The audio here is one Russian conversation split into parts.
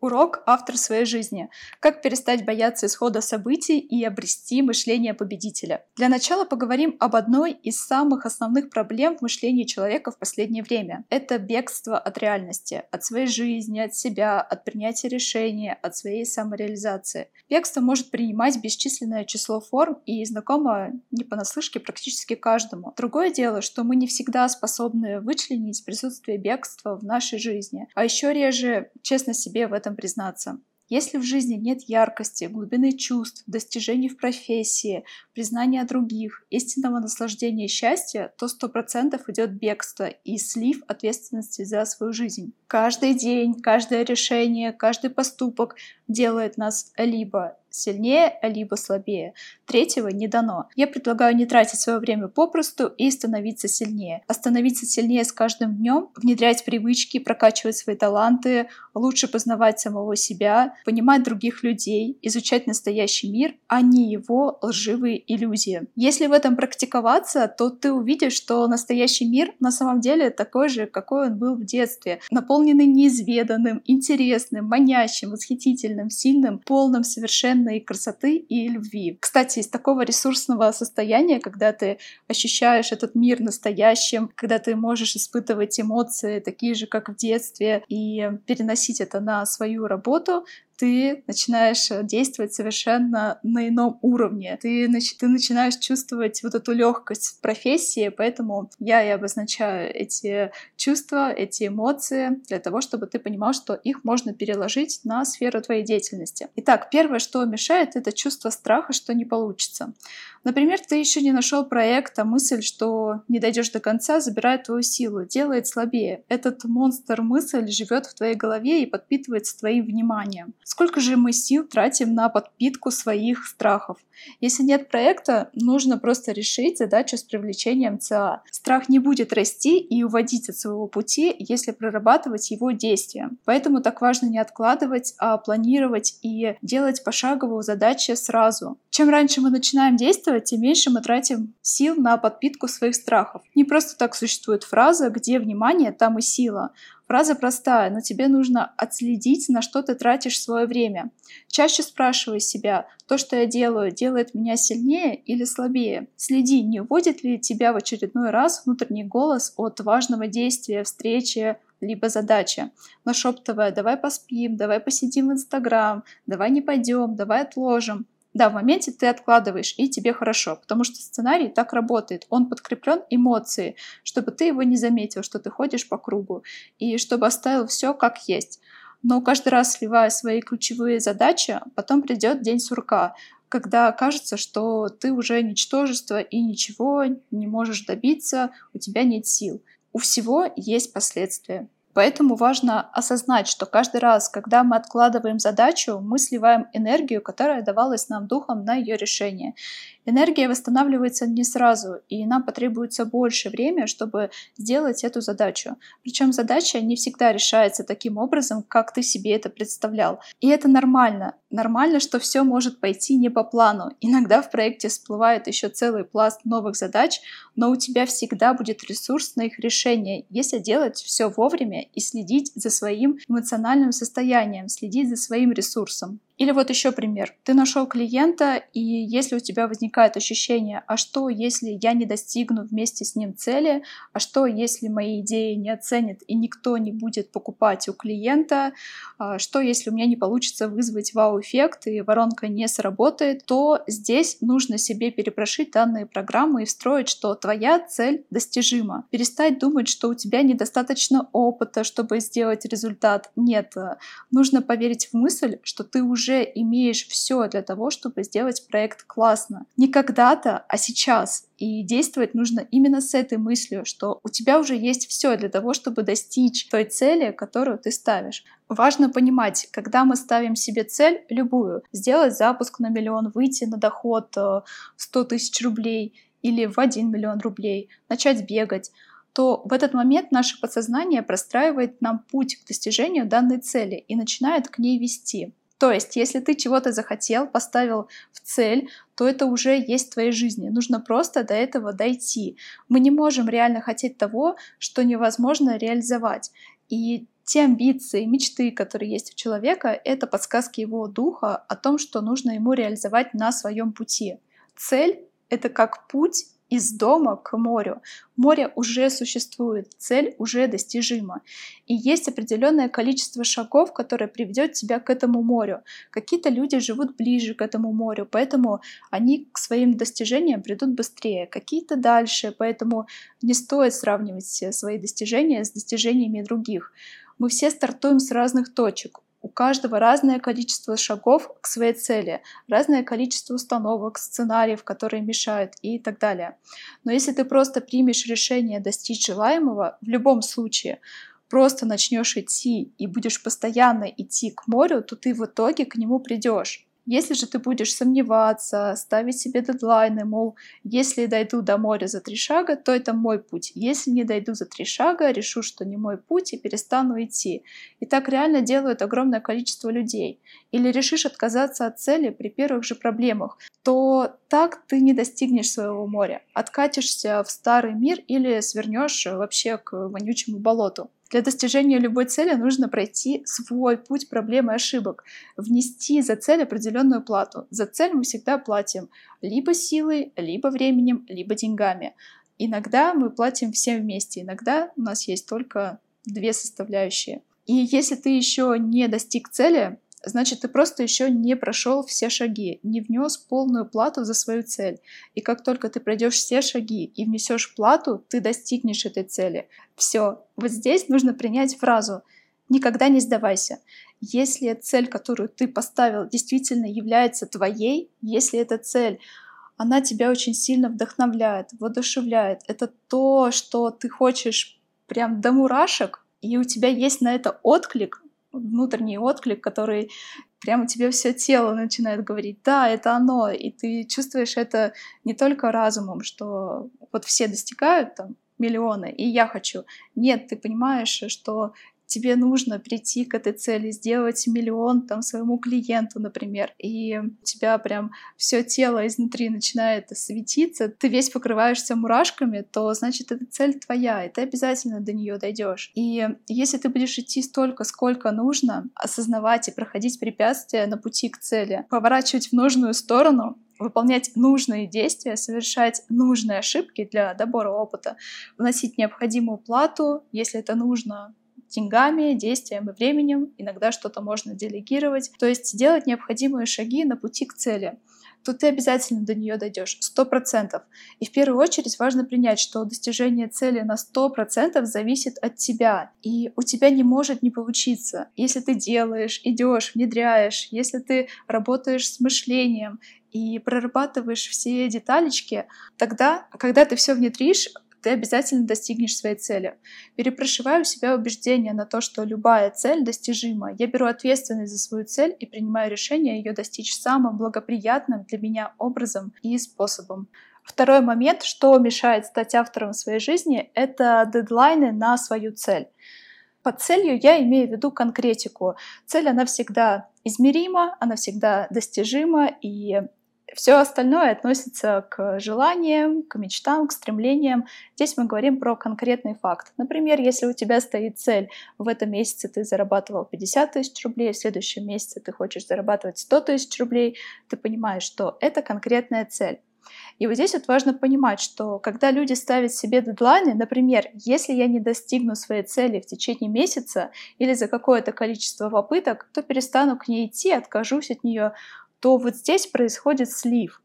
Урок автор своей жизни. Как перестать бояться исхода событий и обрести мышление победителя. Для начала поговорим об одной из самых основных проблем в мышлении человека в последнее время. Это бегство от реальности, от своей жизни, от себя, от принятия решения, от своей самореализации. Бегство может принимать бесчисленное число форм и знакомо не понаслышке практически каждому. Другое дело, что мы не всегда способны вычленить присутствие бегства в нашей жизни, а еще реже честно себе в этом этом признаться. Если в жизни нет яркости, глубины чувств, достижений в профессии, признания других, истинного наслаждения и счастья, то сто процентов идет бегство и слив ответственности за свою жизнь. Каждый день, каждое решение, каждый поступок делает нас либо сильнее, либо слабее. Третьего не дано. Я предлагаю не тратить свое время попросту и становиться сильнее. А становиться сильнее с каждым днем, внедрять привычки, прокачивать свои таланты, лучше познавать самого себя, понимать других людей, изучать настоящий мир, а не его лживые иллюзии. Если в этом практиковаться, то ты увидишь, что настоящий мир на самом деле такой же, какой он был в детстве, наполненный неизведанным, интересным, манящим, восхитительным, сильным, полным совершенной красоты и любви. Кстати, из такого ресурсного состояния, когда ты ощущаешь этот мир настоящим, когда ты можешь испытывать эмоции такие же, как в детстве, и переносить это на свою работу, ты начинаешь э, действовать совершенно на ином уровне. Ты, ты начинаешь чувствовать вот эту легкость в профессии, поэтому я и обозначаю эти чувства, эти эмоции для того, чтобы ты понимал, что их можно переложить на сферу твоей деятельности. Итак, первое, что мешает, это чувство страха, что не получится. Например, ты еще не нашел проект, а мысль, что не дойдешь до конца, забирает твою силу, делает слабее. Этот монстр мысль живет в твоей голове и подпитывается твоим вниманием. Сколько же мы сил тратим на подпитку своих страхов? Если нет проекта, нужно просто решить задачу с привлечением ЦА. Страх не будет расти и уводить от своего пути, если прорабатывать его действия. Поэтому так важно не откладывать, а планировать и делать пошаговую задачу сразу. Чем раньше мы начинаем действовать, тем меньше мы тратим сил на подпитку своих страхов. Не просто так существует фраза «где внимание, там и сила». Фраза простая, но тебе нужно отследить, на что ты тратишь свое время. Чаще спрашивай себя, то, что я делаю, делает меня сильнее или слабее. Следи, не вводит ли тебя в очередной раз внутренний голос от важного действия, встречи, либо задачи, нашептывая «давай поспим», «давай посидим в Инстаграм», «давай не пойдем», «давай отложим». Да, в моменте ты откладываешь, и тебе хорошо, потому что сценарий так работает. Он подкреплен эмоцией, чтобы ты его не заметил, что ты ходишь по кругу, и чтобы оставил все как есть. Но каждый раз сливая свои ключевые задачи, потом придет день сурка, когда кажется, что ты уже ничтожество и ничего не можешь добиться, у тебя нет сил. У всего есть последствия. Поэтому важно осознать, что каждый раз, когда мы откладываем задачу, мы сливаем энергию, которая давалась нам духом на ее решение. Энергия восстанавливается не сразу, и нам потребуется больше времени, чтобы сделать эту задачу. Причем задача не всегда решается таким образом, как ты себе это представлял. И это нормально. Нормально, что все может пойти не по плану. Иногда в проекте всплывает еще целый пласт новых задач, но у тебя всегда будет ресурс на их решение, если делать все вовремя и следить за своим эмоциональным состоянием, следить за своим ресурсом. Или вот еще пример. Ты нашел клиента, и если у тебя возникает ощущение, а что, если я не достигну вместе с ним цели, а что, если мои идеи не оценят и никто не будет покупать у клиента, а что, если у меня не получится вызвать вау-эффект и воронка не сработает, то здесь нужно себе перепрошить данные программы и встроить, что твоя цель достижима. Перестать думать, что у тебя недостаточно опыта, чтобы сделать результат. Нет, нужно поверить в мысль, что ты уже уже имеешь все для того, чтобы сделать проект классно. Не когда-то, а сейчас. И действовать нужно именно с этой мыслью, что у тебя уже есть все для того, чтобы достичь той цели, которую ты ставишь. Важно понимать, когда мы ставим себе цель, любую, сделать запуск на миллион, выйти на доход 100 э, тысяч рублей или в 1 миллион рублей, начать бегать, то в этот момент наше подсознание простраивает нам путь к достижению данной цели и начинает к ней вести. То есть, если ты чего-то захотел, поставил в цель, то это уже есть в твоей жизни. Нужно просто до этого дойти. Мы не можем реально хотеть того, что невозможно реализовать. И те амбиции, мечты, которые есть у человека, это подсказки его духа о том, что нужно ему реализовать на своем пути. Цель — это как путь из дома к морю. Море уже существует, цель уже достижима. И есть определенное количество шагов, которое приведет тебя к этому морю. Какие-то люди живут ближе к этому морю, поэтому они к своим достижениям придут быстрее, какие-то дальше, поэтому не стоит сравнивать свои достижения с достижениями других. Мы все стартуем с разных точек. У каждого разное количество шагов к своей цели, разное количество установок, сценариев, которые мешают и так далее. Но если ты просто примешь решение достичь желаемого, в любом случае, просто начнешь идти и будешь постоянно идти к морю, то ты в итоге к нему придешь. Если же ты будешь сомневаться, ставить себе дедлайны, мол, если дойду до моря за три шага, то это мой путь. Если не дойду за три шага, решу, что не мой путь и перестану идти. И так реально делают огромное количество людей. Или решишь отказаться от цели при первых же проблемах, то так ты не достигнешь своего моря. Откатишься в старый мир или свернешь вообще к вонючему болоту. Для достижения любой цели нужно пройти свой путь проблем и ошибок, внести за цель определенную плату. За цель мы всегда платим либо силой, либо временем, либо деньгами. Иногда мы платим все вместе, иногда у нас есть только две составляющие. И если ты еще не достиг цели, значит, ты просто еще не прошел все шаги, не внес полную плату за свою цель. И как только ты пройдешь все шаги и внесешь плату, ты достигнешь этой цели. Все. Вот здесь нужно принять фразу «никогда не сдавайся». Если цель, которую ты поставил, действительно является твоей, если эта цель она тебя очень сильно вдохновляет, воодушевляет. Это то, что ты хочешь прям до мурашек, и у тебя есть на это отклик, внутренний отклик, который прямо тебе все тело начинает говорить, да, это оно, и ты чувствуешь это не только разумом, что вот все достигают там миллионы, и я хочу. Нет, ты понимаешь, что тебе нужно прийти к этой цели, сделать миллион там своему клиенту, например, и у тебя прям все тело изнутри начинает светиться, ты весь покрываешься мурашками, то значит эта цель твоя, и ты обязательно до нее дойдешь. И если ты будешь идти столько, сколько нужно, осознавать и проходить препятствия на пути к цели, поворачивать в нужную сторону, выполнять нужные действия, совершать нужные ошибки для добора опыта, вносить необходимую плату, если это нужно, деньгами, действием и временем. Иногда что-то можно делегировать. То есть делать необходимые шаги на пути к цели то ты обязательно до нее дойдешь, сто процентов. И в первую очередь важно принять, что достижение цели на сто процентов зависит от тебя, и у тебя не может не получиться. Если ты делаешь, идешь, внедряешь, если ты работаешь с мышлением и прорабатываешь все деталечки, тогда, когда ты все внедришь, ты обязательно достигнешь своей цели. Перепрошиваю у себя убеждение на то, что любая цель достижима. Я беру ответственность за свою цель и принимаю решение ее достичь самым благоприятным для меня образом и способом. Второй момент, что мешает стать автором своей жизни, это дедлайны на свою цель. Под целью я имею в виду конкретику. Цель, она всегда измерима, она всегда достижима, и все остальное относится к желаниям, к мечтам, к стремлениям. Здесь мы говорим про конкретный факт. Например, если у тебя стоит цель, в этом месяце ты зарабатывал 50 тысяч рублей, в следующем месяце ты хочешь зарабатывать 100 тысяч рублей, ты понимаешь, что это конкретная цель. И вот здесь вот важно понимать, что когда люди ставят себе дедлайны, например, если я не достигну своей цели в течение месяца или за какое-то количество попыток, то перестану к ней идти, откажусь от нее, то вот здесь происходит слив.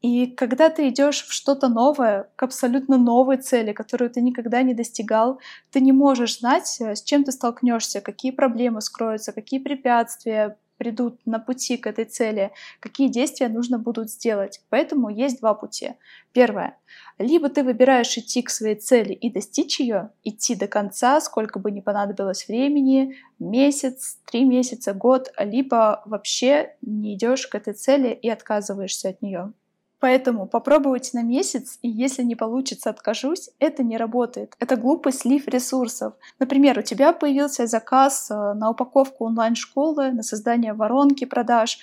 И когда ты идешь в что-то новое, к абсолютно новой цели, которую ты никогда не достигал, ты не можешь знать, э, с чем ты столкнешься, какие проблемы скроются, какие препятствия придут на пути к этой цели, какие действия нужно будут сделать. Поэтому есть два пути. Первое. Либо ты выбираешь идти к своей цели и достичь ее, идти до конца, сколько бы ни понадобилось времени, месяц, три месяца, год, либо вообще не идешь к этой цели и отказываешься от нее. Поэтому попробовать на месяц, и если не получится, откажусь, это не работает. Это глупый слив ресурсов. Например, у тебя появился заказ э, на упаковку онлайн-школы, на создание воронки продаж,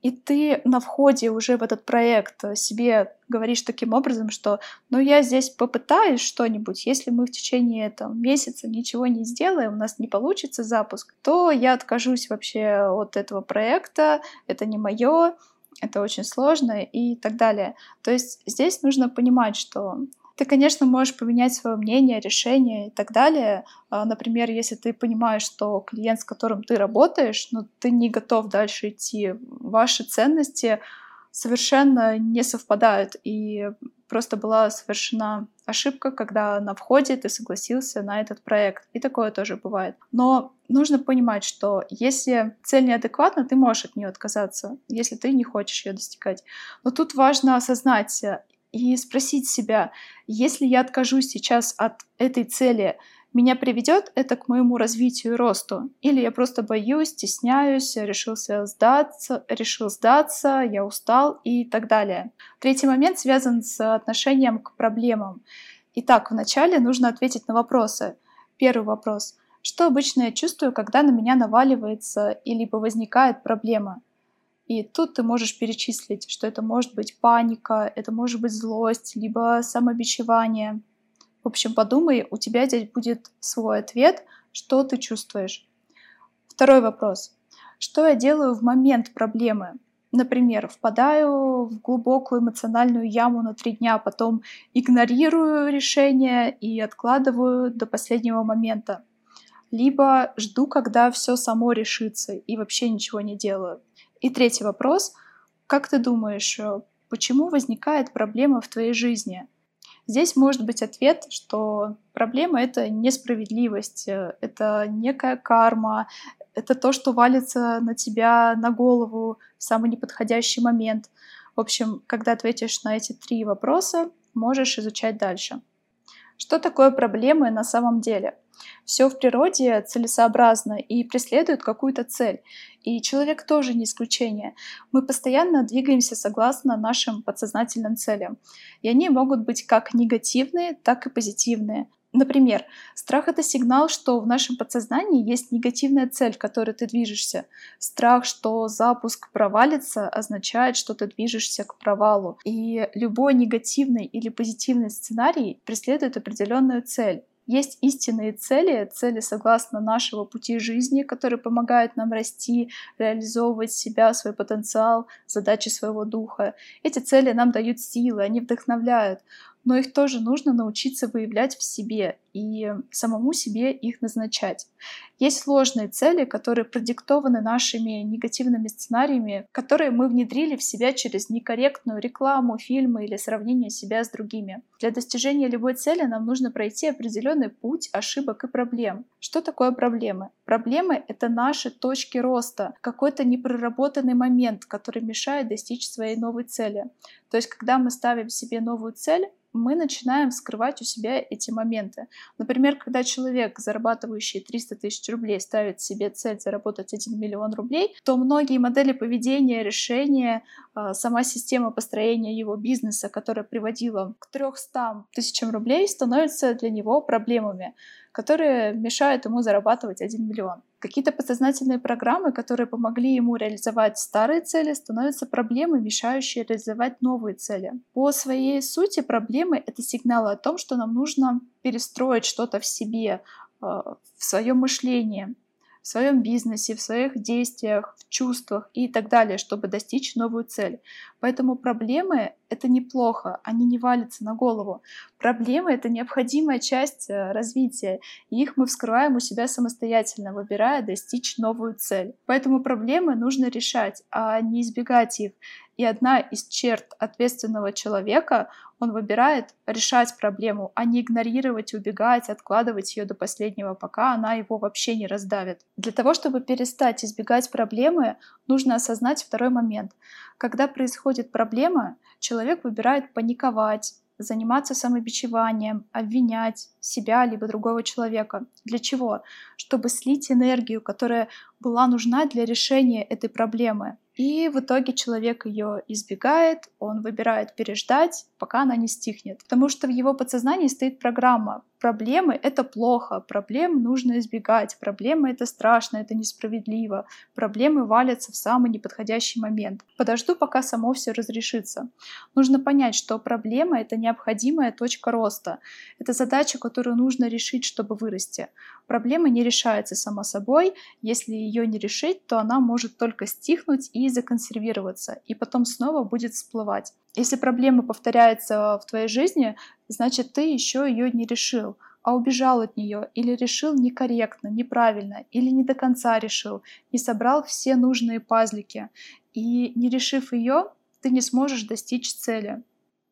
и ты на входе уже в этот проект себе говоришь таким образом, что ну я здесь попытаюсь что-нибудь, если мы в течение там, месяца ничего не сделаем, у нас не получится запуск, то я откажусь вообще от этого проекта, это не мое, это очень сложно и так далее. То есть здесь нужно понимать, что ты, конечно, можешь поменять свое мнение, решение и так далее. А, например, если ты понимаешь, что клиент, с которым ты работаешь, но ты не готов дальше идти, ваши ценности совершенно не совпадают. И просто была совершена ошибка, когда на входе ты согласился на этот проект. И такое тоже бывает. Но нужно понимать, что если цель неадекватна, ты можешь от нее отказаться, если ты не хочешь ее достигать. Но тут важно осознать, и спросить себя, если я откажусь сейчас от этой цели, меня приведет это к моему развитию и росту? Или я просто боюсь, стесняюсь, решился сдаться, решил сдаться, я устал и так далее. Третий момент связан с отношением к проблемам. Итак, вначале нужно ответить на вопросы. Первый вопрос. Что обычно я чувствую, когда на меня наваливается или возникает проблема? И тут ты можешь перечислить, что это может быть паника, это может быть злость, либо самобичевание. В общем, подумай, у тебя здесь будет свой ответ, что ты чувствуешь. Второй вопрос. Что я делаю в момент проблемы? Например, впадаю в глубокую эмоциональную яму на три дня, потом игнорирую решение и откладываю до последнего момента. Либо жду, когда все само решится и вообще ничего не делаю. И третий вопрос. Как ты думаешь, э, почему возникает проблема в твоей жизни? Здесь может быть ответ, что проблема — это несправедливость, э, это некая карма, это то, что валится на тебя на голову в самый неподходящий момент. В общем, когда ответишь на эти три вопроса, можешь изучать дальше. Что такое проблемы на самом деле? Все в природе целесообразно и преследует какую-то цель. И человек тоже не исключение. Мы постоянно двигаемся согласно нашим подсознательным целям. И они могут быть как негативные, так и позитивные. Например, страх — это сигнал, что в нашем подсознании есть негативная цель, к которой ты движешься. Страх, что запуск провалится, означает, что ты движешься к провалу. И любой негативный или позитивный сценарий преследует определенную цель. Есть истинные цели, цели согласно нашего пути жизни, которые помогают нам расти, реализовывать себя, свой потенциал, задачи своего духа. Эти цели нам дают силы, они вдохновляют но их тоже нужно научиться выявлять в себе и самому себе их назначать. Есть сложные цели, которые продиктованы нашими негативными сценариями, которые мы внедрили в себя через некорректную рекламу, фильмы или сравнение себя с другими. Для достижения любой цели нам нужно пройти определенный путь ошибок и проблем. Что такое проблемы? Проблемы — это наши точки роста, какой-то непроработанный момент, который мешает достичь своей новой цели. То есть, когда мы ставим себе новую цель, мы начинаем скрывать у себя эти моменты. Например, когда человек, зарабатывающий 300 тысяч рублей, ставит себе цель заработать 1 миллион рублей, то многие модели поведения, решения, а, сама система построения его бизнеса, которая приводила к 300 тысячам рублей, становятся для него проблемами которые мешают ему зарабатывать 1 миллион. Какие-то подсознательные программы, которые помогли ему реализовать старые цели, становятся проблемой, мешающие реализовать новые цели. По своей сути проблемы — это сигналы о том, что нам нужно перестроить что-то в себе, э, в своем мышлении, в своем бизнесе, в своих действиях, в чувствах и так далее, чтобы достичь новую цель. Поэтому проблемы — это неплохо, они не валятся на голову. Проблемы — это необходимая часть э, развития, и их мы вскрываем у себя самостоятельно, выбирая достичь новую цель. Поэтому проблемы нужно решать, а не избегать их. И одна из черт ответственного человека он выбирает решать проблему, а не игнорировать, убегать, откладывать ее до последнего, пока она его вообще не раздавит. Для того, чтобы перестать избегать проблемы, нужно осознать второй момент. Когда происходит проблема, человек выбирает паниковать, заниматься самобичеванием, обвинять себя либо другого человека. Для чего? Чтобы слить энергию, которая была нужна для решения этой проблемы. И в итоге человек ее избегает, он выбирает переждать, пока она не стихнет. Потому что в его подсознании стоит программа проблемы — это плохо, проблем нужно избегать, проблемы — это страшно, это несправедливо, проблемы валятся в самый неподходящий момент. Подожду, пока само все разрешится. Нужно понять, что проблема — это необходимая точка роста. Это задача, которую нужно решить, чтобы вырасти. Проблема не решается сама собой. Если ее не решить, то она может только стихнуть и законсервироваться, и потом снова будет всплывать. Если проблема повторяется в твоей жизни, значит, ты еще ее не решил, а убежал от нее или решил некорректно, неправильно, или не до конца решил, не собрал все нужные пазлики. И не решив ее, ты не сможешь достичь цели.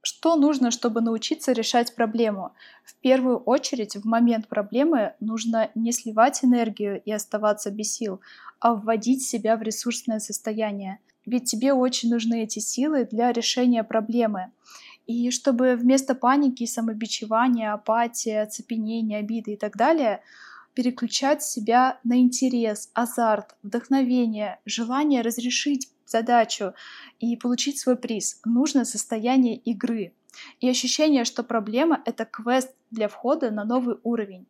Что нужно, чтобы научиться решать проблему? В первую очередь, в момент проблемы нужно не сливать энергию и оставаться без сил, а вводить себя в ресурсное состояние. Ведь тебе очень нужны эти силы для решения проблемы. И чтобы вместо паники, самобичевания, апатии, оцепенения, обиды и так далее переключать себя на интерес, азарт, вдохновение, желание разрешить задачу и получить свой приз. Нужно состояние игры и ощущение, что проблема — это квест для входа на новый уровень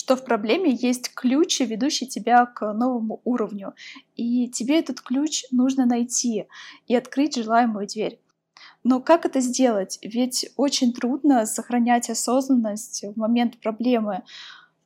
что в проблеме есть ключ, ведущий тебя к новому уровню. И тебе этот ключ нужно найти и открыть желаемую дверь. Но как это сделать? Ведь очень трудно сохранять осознанность в момент проблемы.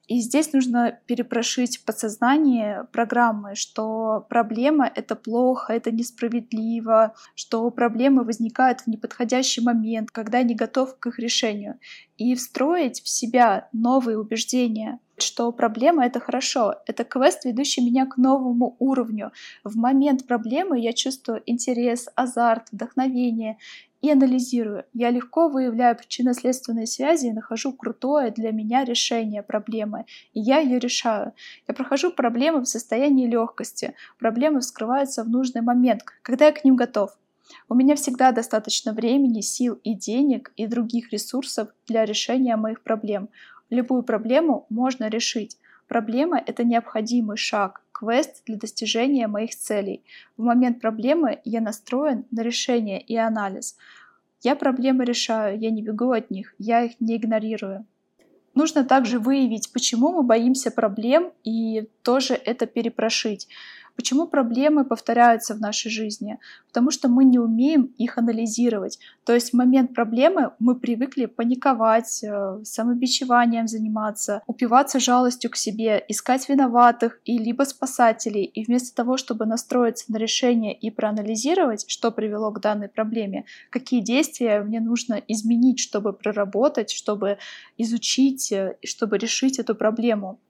И здесь нужно перепрошить подсознание программы, что проблема — это плохо, это несправедливо, что проблемы возникают в неподходящий момент, когда не готов к их решению. И встроить в себя новые убеждения, что проблема — это хорошо, это квест, ведущий меня к новому уровню. В момент проблемы я чувствую интерес, азарт, вдохновение и анализирую. Я легко выявляю причинно-следственные связи и нахожу крутое для меня решение проблемы, и я ее решаю. Я прохожу проблемы в состоянии легкости. Проблемы вскрываются в нужный момент, когда я к ним готов. У меня всегда достаточно времени, сил и денег и других ресурсов для решения моих проблем. Любую проблему можно решить. Проблема — это необходимый шаг, квест для достижения моих целей. В момент проблемы я настроен на решение и анализ. Я проблемы решаю, я не бегу от них, я их не игнорирую. Нужно также выявить, почему мы боимся проблем и тоже это перепрошить. Почему проблемы повторяются в нашей жизни? Потому что мы не умеем их анализировать. То есть в момент проблемы мы привыкли паниковать, э, самобичеванием заниматься, упиваться жалостью к себе, искать виноватых и либо спасателей. И вместо того, чтобы настроиться на решение и проанализировать, что привело к данной проблеме, какие действия мне нужно изменить, чтобы проработать, чтобы изучить, э, чтобы решить эту проблему,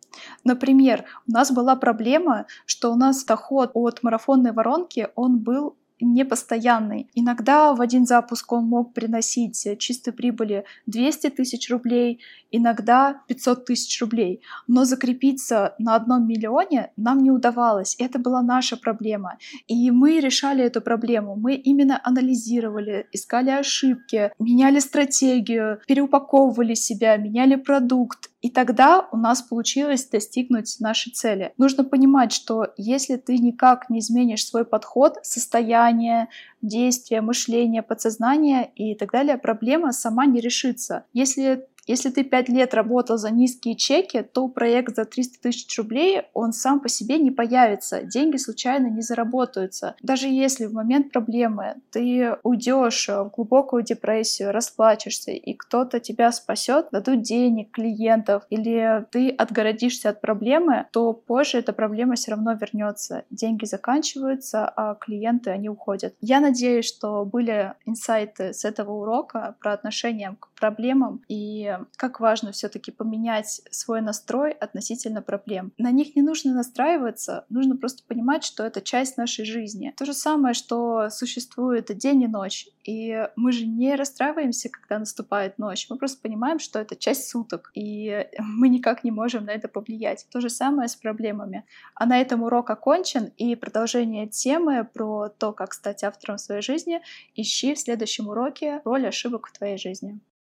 Например, у нас была проблема, что у нас доход от марафонной воронки, он был непостоянный. Иногда в один запуск он мог приносить чистой прибыли 200 тысяч рублей, иногда 500 тысяч рублей. Но закрепиться на одном миллионе нам не удавалось. Это была наша проблема. И мы решали эту проблему. Мы именно анализировали, искали ошибки, меняли стратегию, переупаковывали себя, меняли продукт. И тогда у нас получилось достигнуть нашей цели. Нужно понимать, что если ты никак не изменишь свой подход, состояние, действие, мышление, подсознание и так далее, проблема сама не решится. Если если ты пять лет работал за низкие чеки, то проект за 300 тысяч рублей, он сам по себе не появится. Деньги случайно не заработаются. Даже если в момент проблемы ты уйдешь в глубокую депрессию, расплачешься, и кто-то тебя спасет, дадут денег, клиентов, или ты отгородишься от проблемы, то позже эта проблема все равно вернется. Деньги заканчиваются, а клиенты, они уходят. Я надеюсь, что были инсайты с этого урока про отношение к проблемам и как важно все-таки поменять свой настрой относительно проблем. На них не нужно настраиваться, нужно просто понимать, что это часть нашей жизни. То же самое, что существует день и ночь. И мы же не расстраиваемся, когда наступает ночь. Мы просто понимаем, что это часть суток, и мы никак не можем на это повлиять. То же самое с проблемами. А на этом урок окончен, и продолжение темы про то, как стать автором своей жизни, ищи в следующем уроке роль ошибок в твоей жизни.